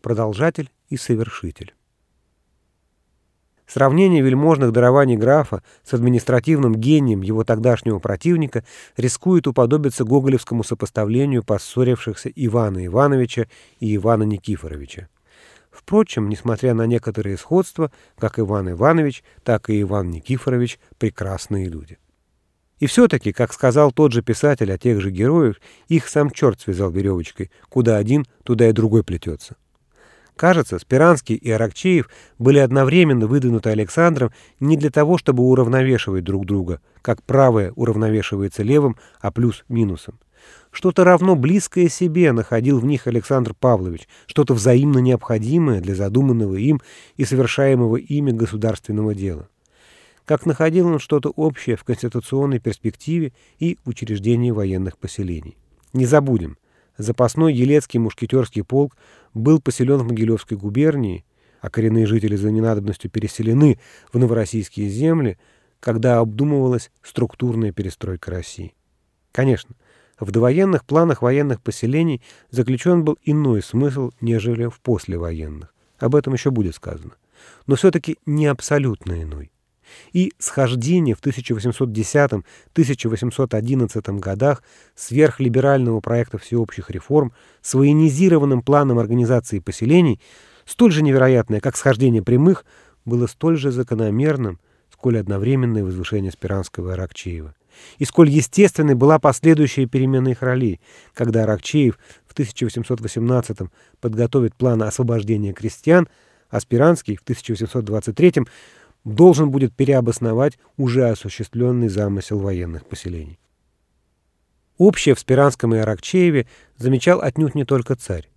продолжатель и совершитель. Сравнение вельможных дарований графа с административным гением его тогдашнего противника рискует уподобиться гоголевскому сопоставлению поссорившихся Ивана Ивановича и Ивана Никифоровича. Впрочем, несмотря на некоторые сходства, как Иван Иванович, так и Иван Никифорович – прекрасные люди. И все-таки, как сказал тот же писатель о тех же героях, их сам черт связал веревочкой, куда один, туда и другой плетется. Кажется, Спиранский и Аракчеев были одновременно выдвинуты Александром не для того, чтобы уравновешивать друг друга, как правое уравновешивается левым, а плюс минусом. Что-то равно близкое себе находил в них Александр Павлович, что-то взаимно необходимое для задуманного им и совершаемого ими государственного дела. Как находил он что-то общее в конституционной перспективе и учреждении военных поселений. Не забудем, запасной Елецкий мушкетерский полк был поселен в Могилевской губернии, а коренные жители за ненадобностью переселены в новороссийские земли, когда обдумывалась структурная перестройка России. Конечно, в довоенных планах военных поселений заключен был иной смысл, нежели в послевоенных. Об этом еще будет сказано. Но все-таки не абсолютно иной и схождение в 1810-1811 годах сверхлиберального проекта всеобщих реформ с военизированным планом организации поселений, столь же невероятное, как схождение прямых, было столь же закономерным, сколь одновременное возвышение Спиранского и Аракчеева. И сколь естественной была последующая перемена их ролей, когда Аракчеев в 1818 подготовит план освобождения крестьян, а Спиранский в 1823 должен будет переобосновать уже осуществленный замысел военных поселений. Общее в Спиранском и Аракчееве замечал отнюдь не только царь.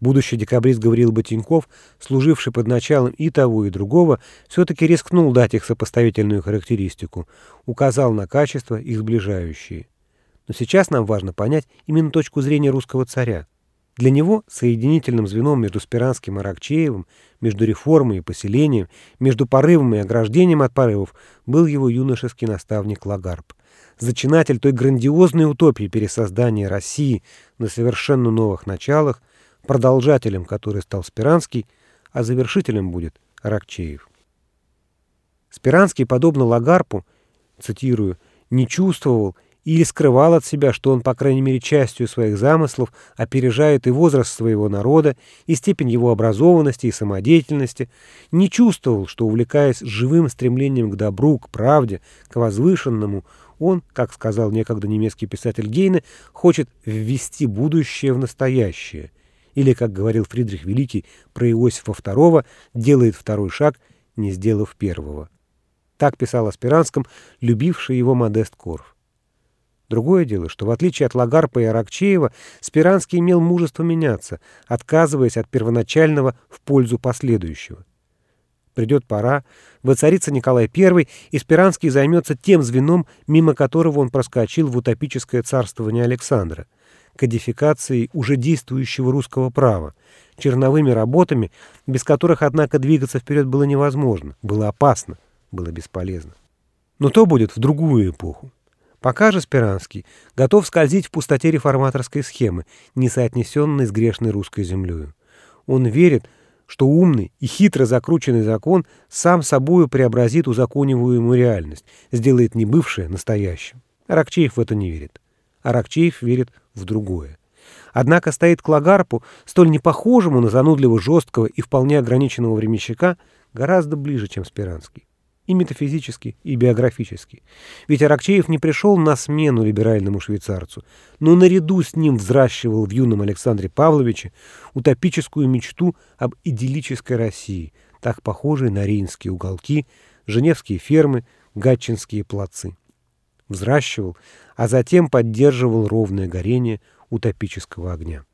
Будущий декабрист Гавриил Ботинков, служивший под началом и того, и другого, все-таки рискнул дать их сопоставительную характеристику, указал на качества, их сближающие. Но сейчас нам важно понять именно точку зрения русского царя. Для него соединительным звеном между Спиранским и Аракчеевым, между реформой и поселением, между порывом и ограждением от порывов был его юношеский наставник Лагарб, зачинатель той грандиозной утопии пересоздания России на совершенно новых началах, продолжателем которой стал Спиранский, а завершителем будет Аракчеев. Спиранский, подобно Лагарпу, цитирую, «не чувствовал или скрывал от себя, что он, по крайней мере, частью своих замыслов опережает и возраст своего народа, и степень его образованности и самодеятельности, не чувствовал, что, увлекаясь живым стремлением к добру, к правде, к возвышенному, он, как сказал некогда немецкий писатель Гейне, хочет ввести будущее в настоящее, или, как говорил Фридрих Великий про Иосифа II, делает второй шаг, не сделав первого. Так писал о Спиранском, любивший его Модест Корф. Другое дело, что в отличие от Лагарпа и Аракчеева, Спиранский имел мужество меняться, отказываясь от первоначального в пользу последующего. Придет пора, воцарится Николай I, и Спиранский займется тем звеном, мимо которого он проскочил в утопическое царствование Александра, кодификацией уже действующего русского права, черновыми работами, без которых, однако, двигаться вперед было невозможно, было опасно, было бесполезно. Но то будет в другую эпоху. Пока же Спиранский готов скользить в пустоте реформаторской схемы, не соотнесенной с грешной русской землею. Он верит, что умный и хитро закрученный закон сам собою преобразит узакониваемую реальность, сделает не бывшее настоящим. Аракчеев в это не верит. Аракчеев верит в другое. Однако стоит к Лагарпу, столь непохожему на занудливо жесткого и вполне ограниченного временщика, гораздо ближе, чем Спиранский и метафизически, и биографически. Ведь Аракчеев не пришел на смену либеральному швейцарцу, но наряду с ним взращивал в юном Александре Павловиче утопическую мечту об идиллической России, так похожей на рейнские уголки, женевские фермы, гатчинские плацы. Взращивал, а затем поддерживал ровное горение утопического огня.